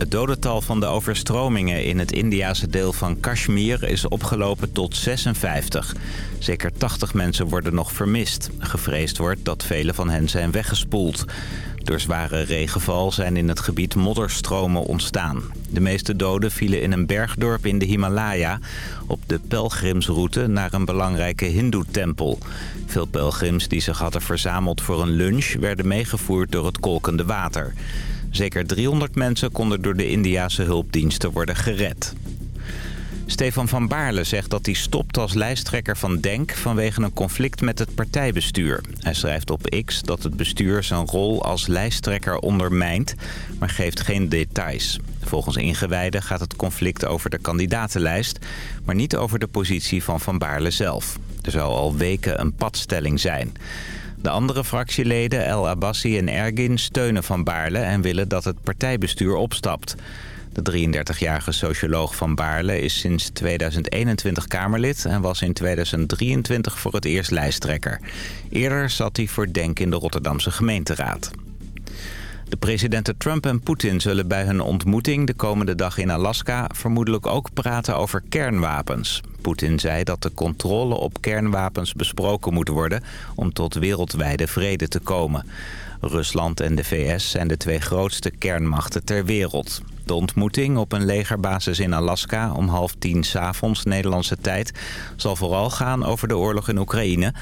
Het dodental van de overstromingen in het Indiase deel van Kashmir is opgelopen tot 56. Zeker 80 mensen worden nog vermist. Gevreesd wordt dat vele van hen zijn weggespoeld. Door zware regenval zijn in het gebied modderstromen ontstaan. De meeste doden vielen in een bergdorp in de Himalaya... op de pelgrimsroute naar een belangrijke hindoe-tempel. Veel pelgrims die zich hadden verzameld voor een lunch... werden meegevoerd door het kolkende water. Zeker 300 mensen konden door de Indiase hulpdiensten worden gered. Stefan van Baarle zegt dat hij stopt als lijsttrekker van DENK vanwege een conflict met het partijbestuur. Hij schrijft op X dat het bestuur zijn rol als lijsttrekker ondermijnt, maar geeft geen details. Volgens ingewijden gaat het conflict over de kandidatenlijst, maar niet over de positie van Van Baarle zelf. Er zou al weken een padstelling zijn. De andere fractieleden, El Abbassi en Ergin, steunen Van Baarle en willen dat het partijbestuur opstapt. De 33-jarige socioloog van Baarle is sinds 2021 Kamerlid... en was in 2023 voor het eerst lijsttrekker. Eerder zat hij voor Denk in de Rotterdamse gemeenteraad. De presidenten Trump en Poetin zullen bij hun ontmoeting de komende dag in Alaska... vermoedelijk ook praten over kernwapens. Poetin zei dat de controle op kernwapens besproken moet worden... om tot wereldwijde vrede te komen. Rusland en de VS zijn de twee grootste kernmachten ter wereld. De ontmoeting op een legerbasis in Alaska om half tien s'avonds Nederlandse tijd... zal vooral gaan over de oorlog in Oekraïne.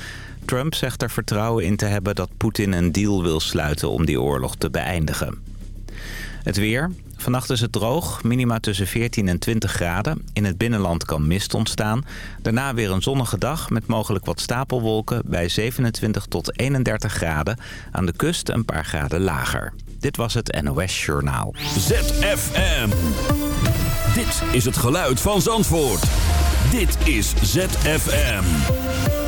Trump zegt er vertrouwen in te hebben dat Poetin een deal wil sluiten om die oorlog te beëindigen. Het weer. Vannacht is het droog, minima tussen 14 en 20 graden. In het binnenland kan mist ontstaan. Daarna weer een zonnige dag met mogelijk wat stapelwolken bij 27 tot 31 graden. Aan de kust een paar graden lager. Dit was het NOS Journaal. ZFM. Dit is het geluid van Zandvoort. Dit is ZFM.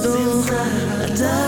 So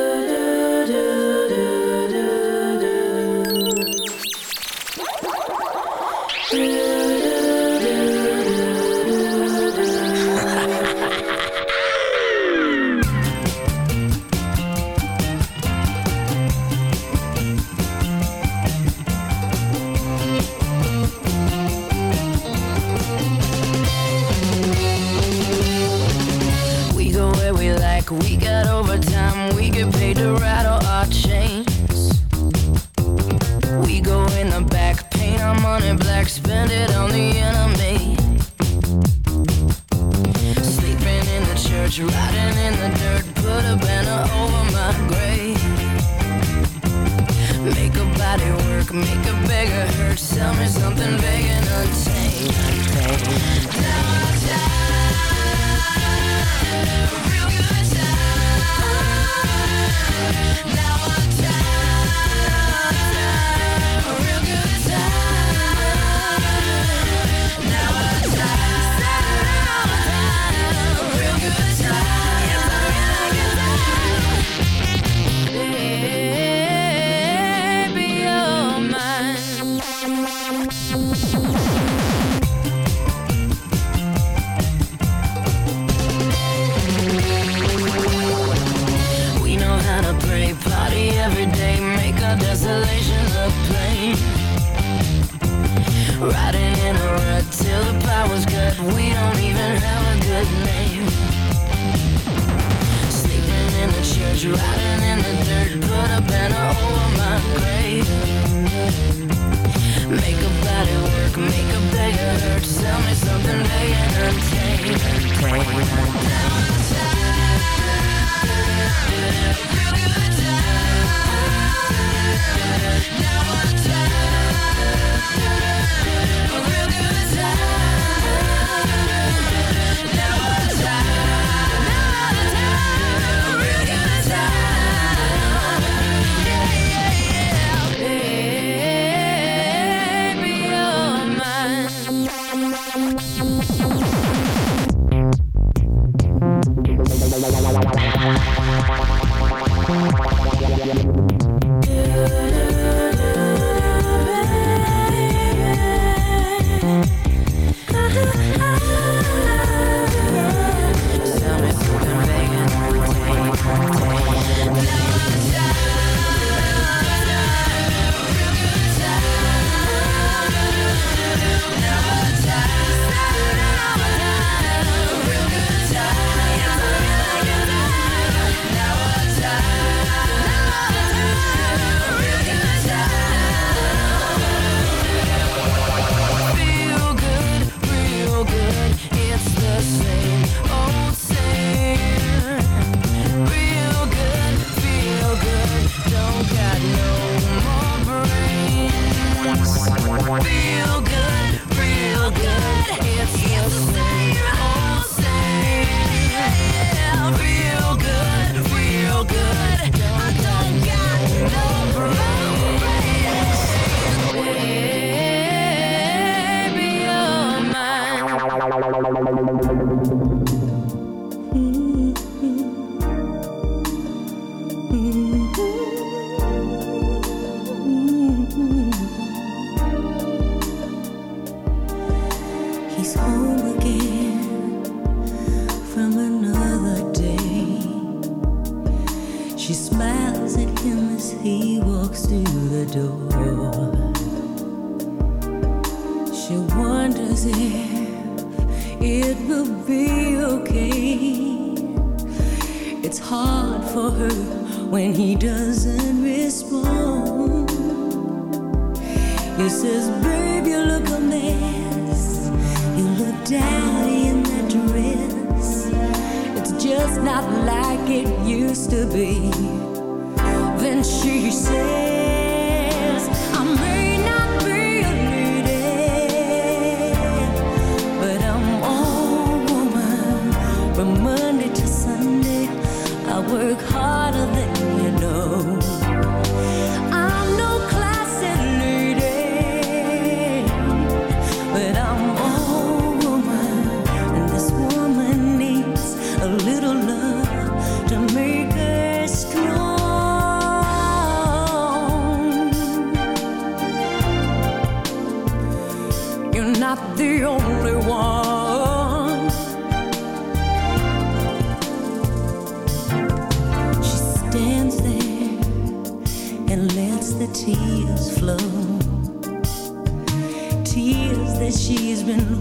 week. hard for her when he doesn't respond. He says, Babe, you look a mess. You look dowdy in that dress. It's just not like it used to be. Then she says, work hard.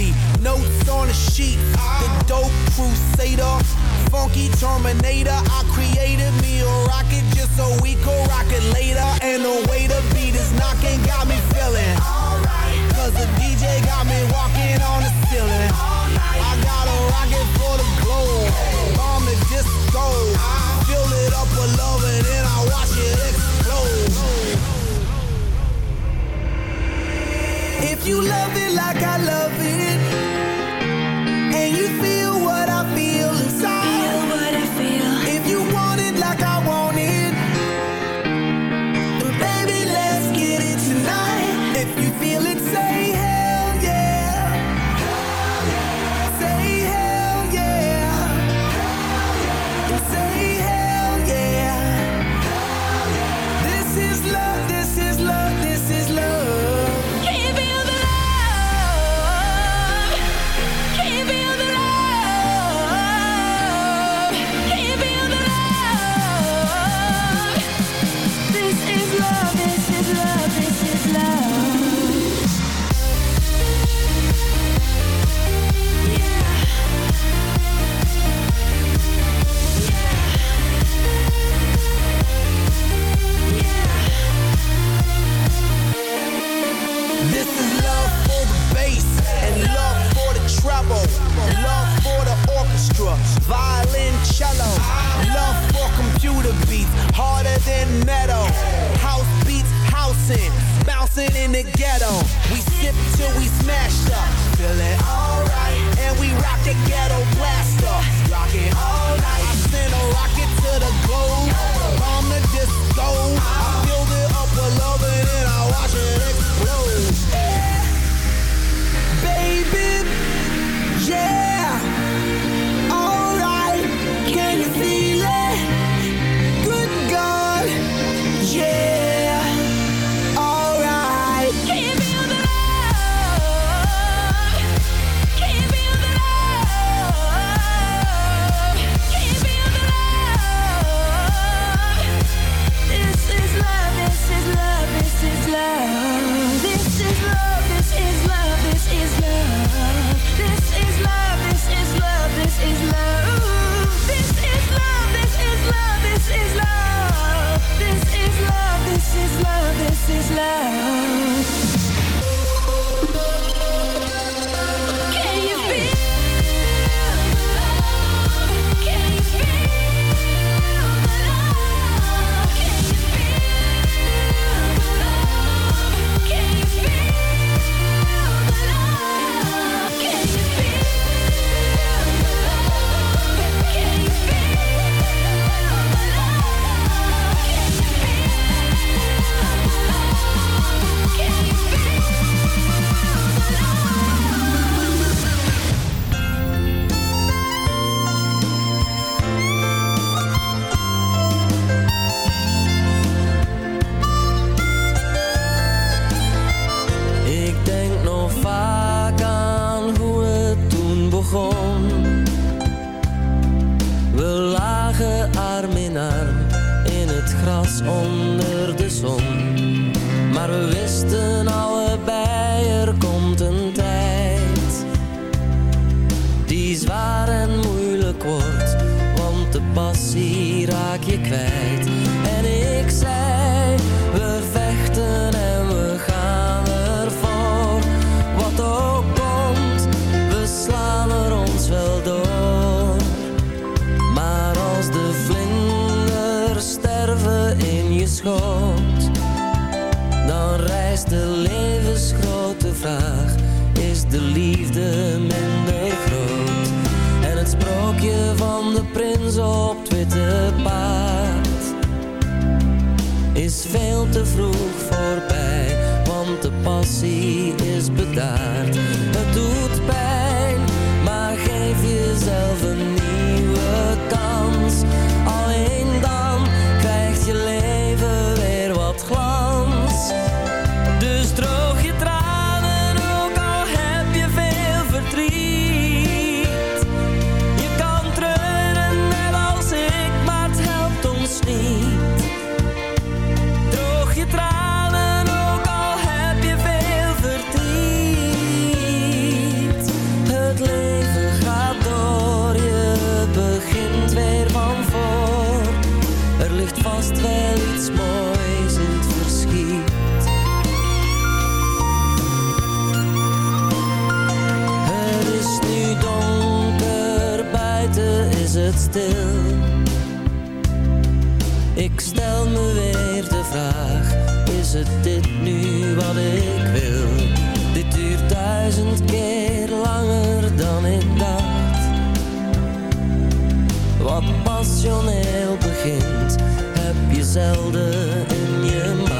Hennessy. Notes on a sheet, the dope crusader. Funky Terminator, I created me a rocket just so we could rock it later. And the way the beat is knocking got me feeling alright. Cause the DJ got me walking on the ceiling. I got a rocket for the globe, bomb the disco. Fill it up with love and then I watch it explode. If you love it like I love it, and you feel head on. We sip till we smashed up, feeling alright, and we rock the ghetto blaster. Rock zitten allebei er wat passioneel begint, heb je zelden in je maag.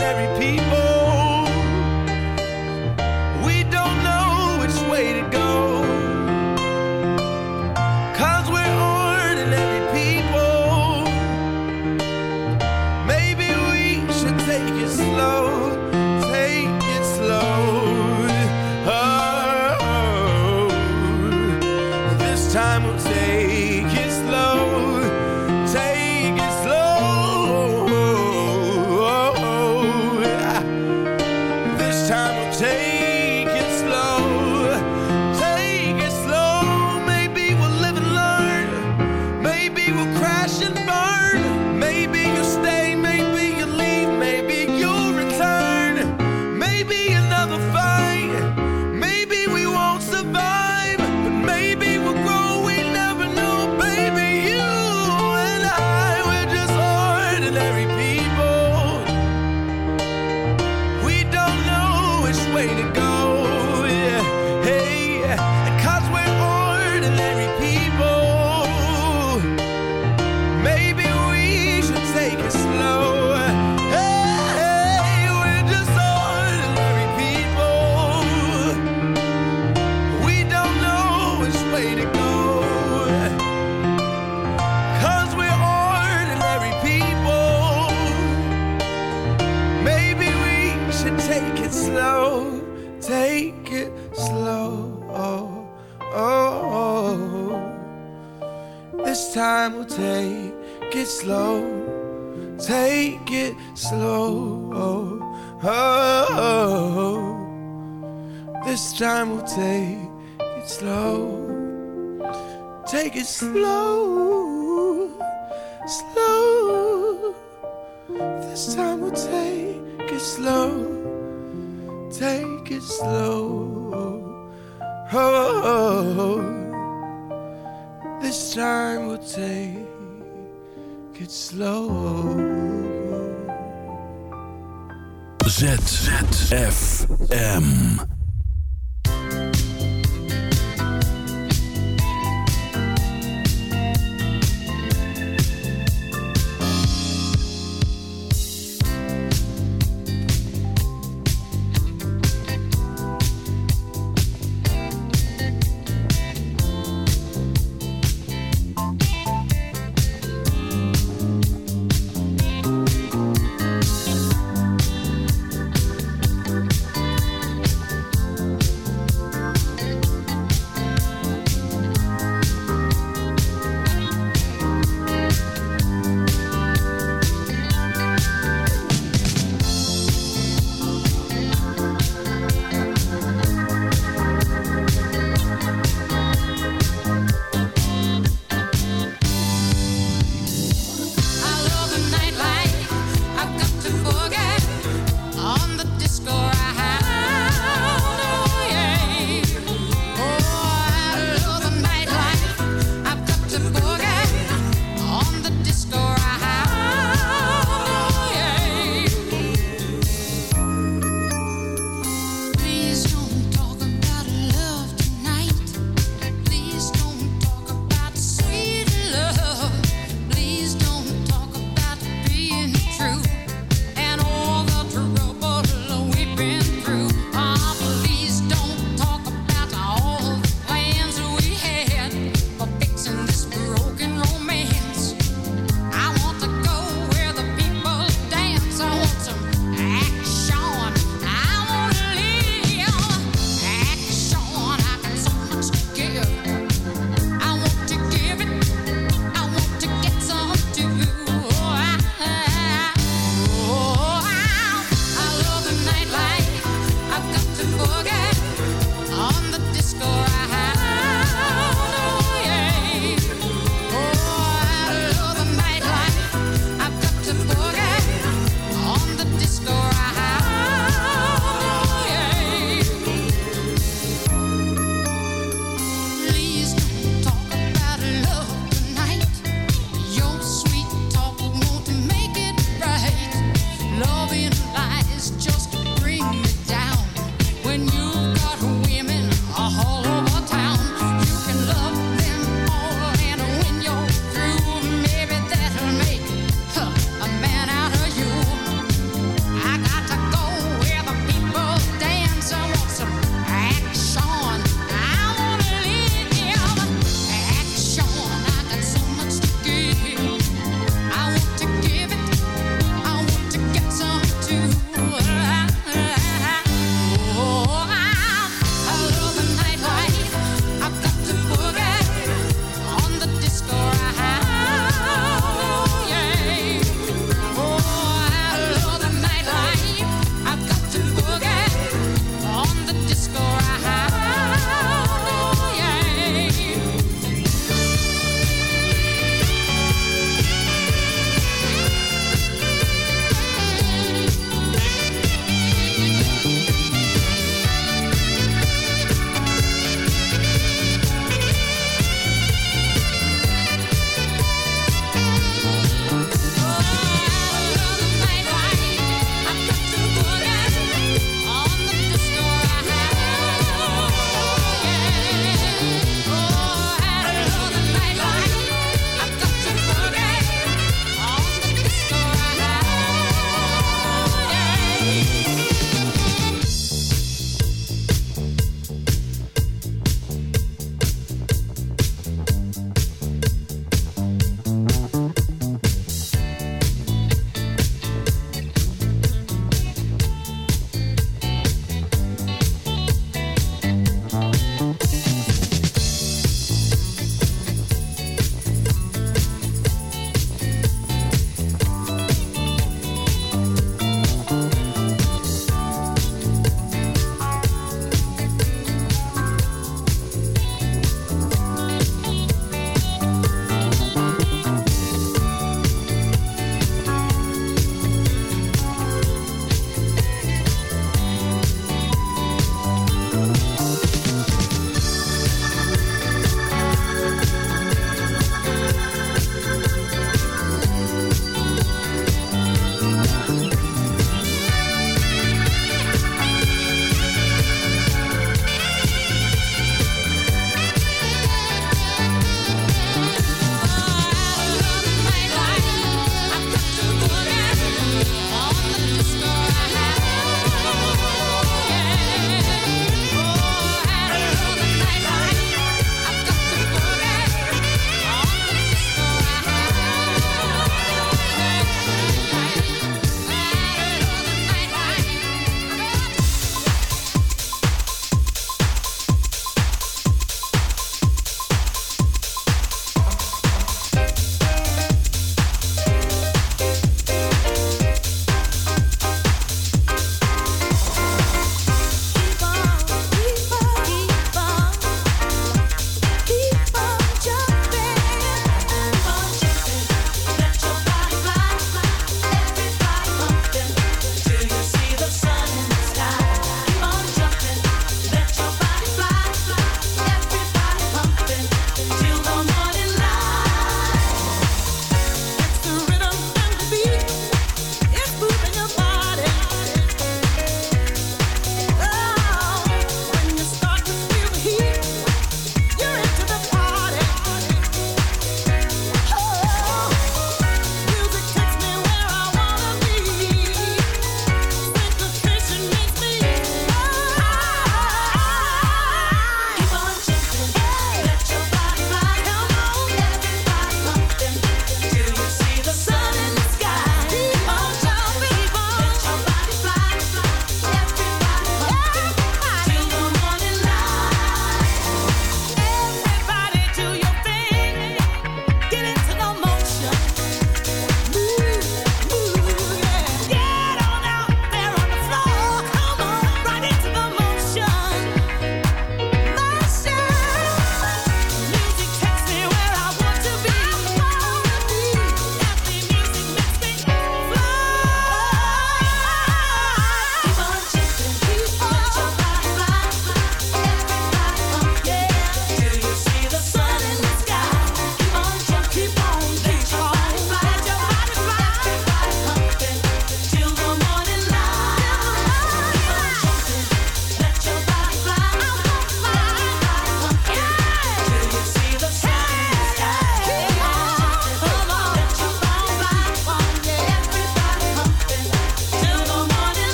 ordinary people.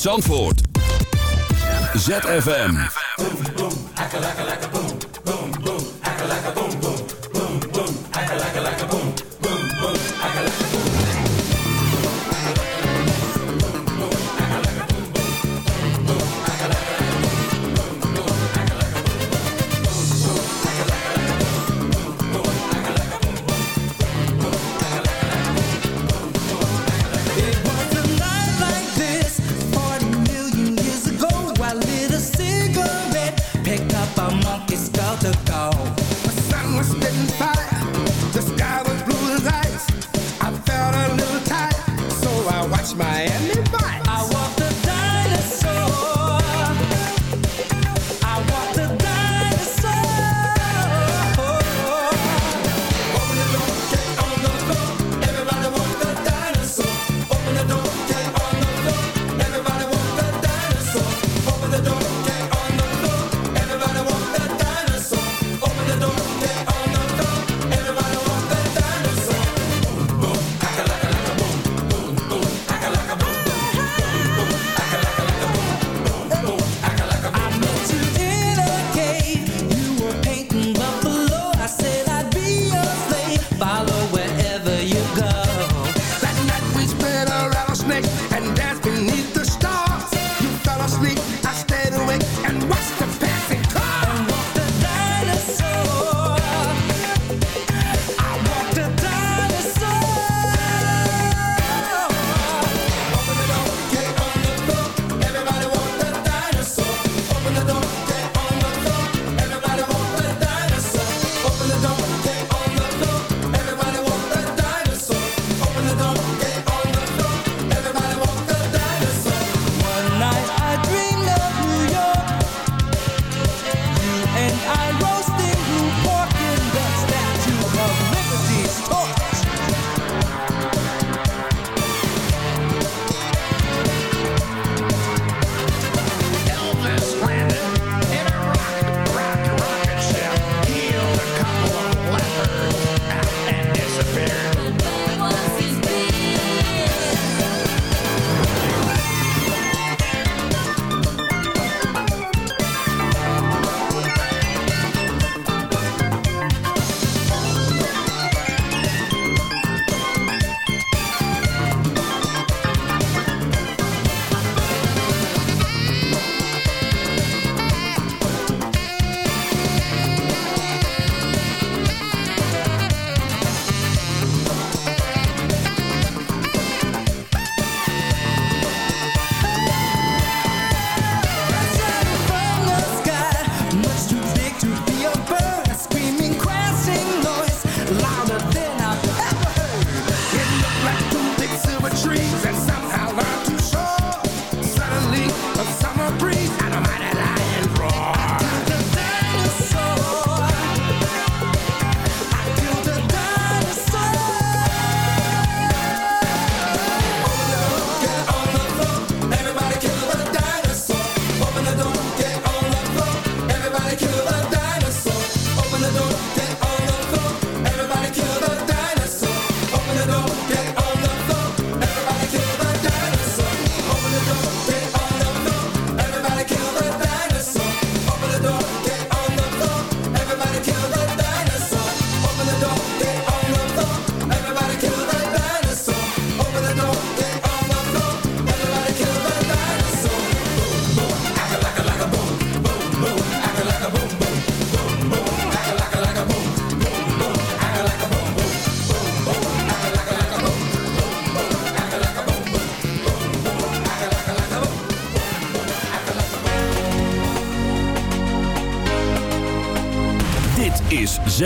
Zandvoort. ZFM.